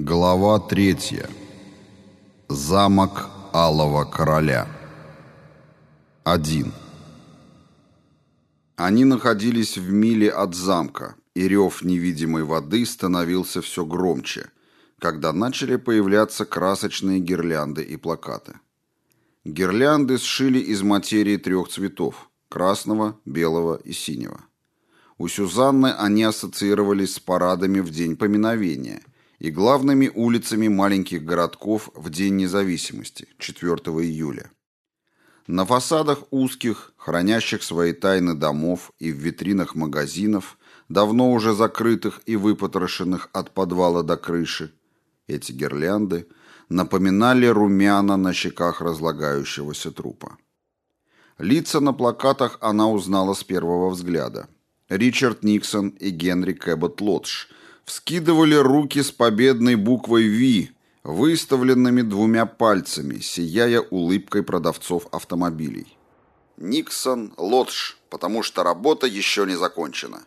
Глава третья. Замок Алого Короля. 1. Они находились в миле от замка, и рев невидимой воды становился все громче, когда начали появляться красочные гирлянды и плакаты. Гирлянды сшили из материи трех цветов – красного, белого и синего. У Сюзанны они ассоциировались с парадами в День поминовения – и главными улицами маленьких городков в День независимости, 4 июля. На фасадах узких, хранящих свои тайны домов и в витринах магазинов, давно уже закрытых и выпотрошенных от подвала до крыши, эти гирлянды напоминали румяна на щеках разлагающегося трупа. Лица на плакатах она узнала с первого взгляда. Ричард Никсон и Генри Кэббот Лодж – вскидывали руки с победной буквой «Ви», выставленными двумя пальцами, сияя улыбкой продавцов автомобилей. Никсон Лодж, потому что работа еще не закончена.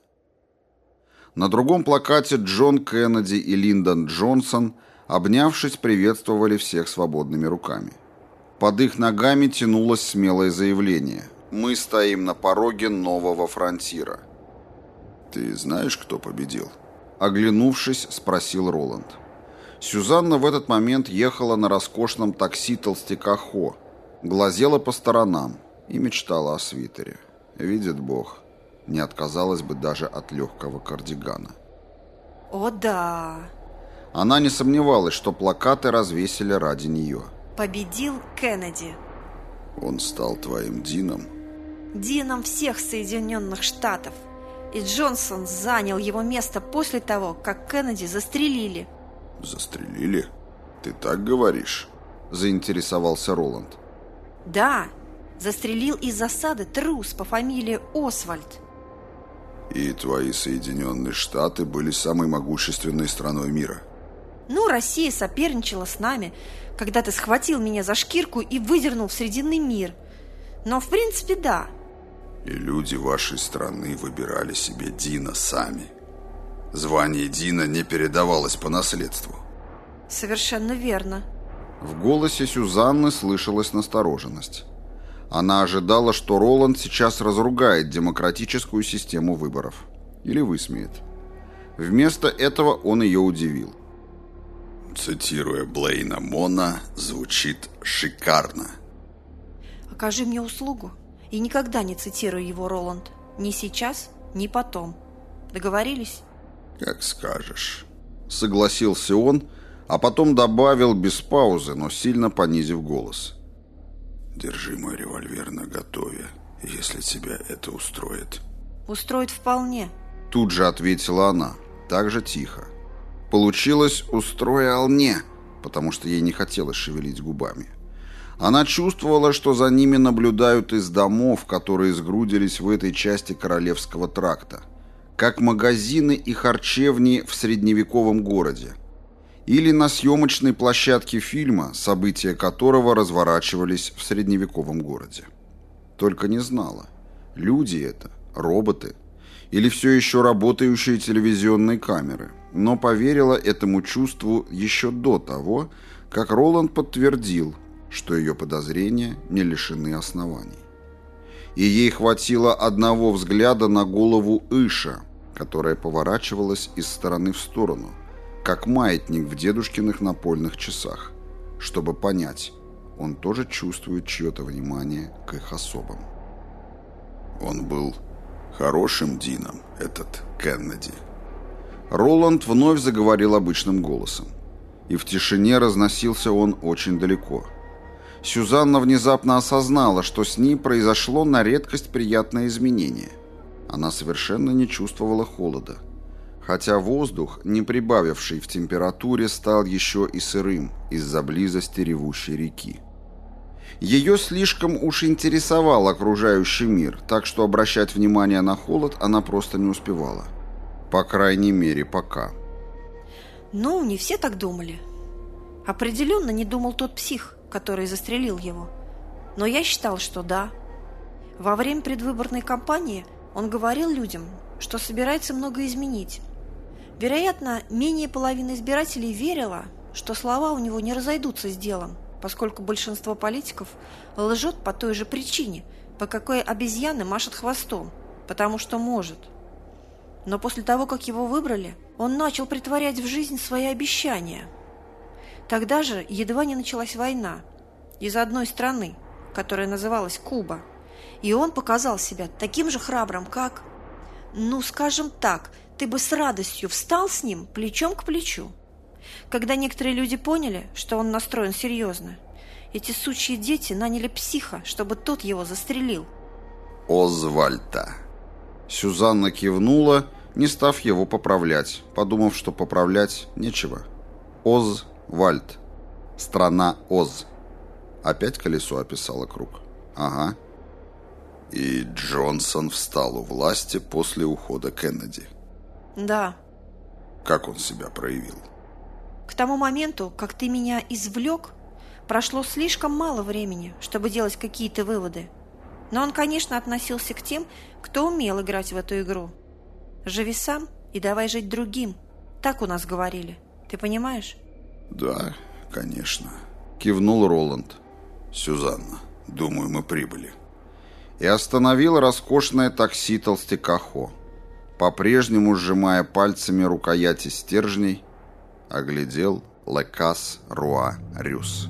На другом плакате Джон Кеннеди и Линдон Джонсон, обнявшись, приветствовали всех свободными руками. Под их ногами тянулось смелое заявление «Мы стоим на пороге нового фронтира». «Ты знаешь, кто победил?» Оглянувшись, спросил Роланд. Сюзанна в этот момент ехала на роскошном такси толстяка Хо, глазела по сторонам и мечтала о свитере. Видит Бог, не отказалась бы даже от легкого кардигана. О да! Она не сомневалась, что плакаты развесили ради нее. Победил Кеннеди. Он стал твоим Дином? Дином всех Соединенных Штатов и Джонсон занял его место после того, как Кеннеди застрелили. Застрелили? Ты так говоришь? Заинтересовался Роланд. Да, застрелил из засады трус по фамилии Освальд. И твои Соединенные Штаты были самой могущественной страной мира. Ну, Россия соперничала с нами, когда ты схватил меня за шкирку и выдернул в Срединный мир. Но, в принципе, да, и люди вашей страны выбирали себе Дина сами. Звание Дина не передавалось по наследству. Совершенно верно. В голосе Сюзанны слышалась настороженность. Она ожидала, что Роланд сейчас разругает демократическую систему выборов. Или высмеет. Вместо этого он ее удивил. Цитируя Блейна Мона, звучит шикарно. «Окажи мне услугу», и никогда не цитирую его, Роланд. Ни сейчас, ни потом. Договорились? Как скажешь. Согласился он, а потом добавил без паузы, но сильно понизив голос. Держи мой револьвер наготове, если тебя это устроит. Устроит вполне. Тут же ответила она, так же тихо. Получилось «устроил не», потому что ей не хотелось шевелить губами. Она чувствовала, что за ними наблюдают из домов, которые сгрудились в этой части Королевского тракта, как магазины и харчевни в средневековом городе. Или на съемочной площадке фильма, события которого разворачивались в средневековом городе. Только не знала, люди это, роботы, или все еще работающие телевизионные камеры, но поверила этому чувству еще до того, как Роланд подтвердил – что ее подозрения не лишены оснований. И ей хватило одного взгляда на голову Иша, которая поворачивалась из стороны в сторону, как маятник в дедушкиных напольных часах, чтобы понять, он тоже чувствует чье-то внимание к их особам. Он был хорошим Дином, этот Кеннеди. Роланд вновь заговорил обычным голосом. И в тишине разносился он очень далеко – Сюзанна внезапно осознала, что с ней произошло на редкость приятное изменение. Она совершенно не чувствовала холода. Хотя воздух, не прибавивший в температуре, стал еще и сырым из-за близости ревущей реки. Ее слишком уж интересовал окружающий мир, так что обращать внимание на холод она просто не успевала. По крайней мере, пока. Ну, не все так думали. Определенно не думал тот псих который застрелил его. Но я считал, что да. Во время предвыборной кампании он говорил людям, что собирается много изменить. Вероятно, менее половины избирателей верила, что слова у него не разойдутся с делом, поскольку большинство политиков лжет по той же причине, по какой обезьяны машет хвостом, потому что может. Но после того, как его выбрали, он начал притворять в жизнь свои обещания. Тогда же едва не началась война из одной страны, которая называлась Куба, и он показал себя таким же храбрым, как... Ну, скажем так, ты бы с радостью встал с ним плечом к плечу. Когда некоторые люди поняли, что он настроен серьезно, эти сучьи дети наняли психа, чтобы тот его застрелил. Озвальта. Сюзанна кивнула, не став его поправлять, подумав, что поправлять нечего. Озвальд. Страна Оз. Опять колесо описало круг. Ага. И Джонсон встал у власти после ухода Кеннеди. Да. Как он себя проявил? К тому моменту, как ты меня извлек, прошло слишком мало времени, чтобы делать какие-то выводы. Но он, конечно, относился к тем, кто умел играть в эту игру. Живи сам и давай жить другим. Так у нас говорили. Ты понимаешь? Да, конечно. Кивнул Роланд. Сюзанна, думаю, мы прибыли. И остановил роскошное такси толстяка Хо. По-прежнему сжимая пальцами рукояти стержней, оглядел Лекас Руа Рюс.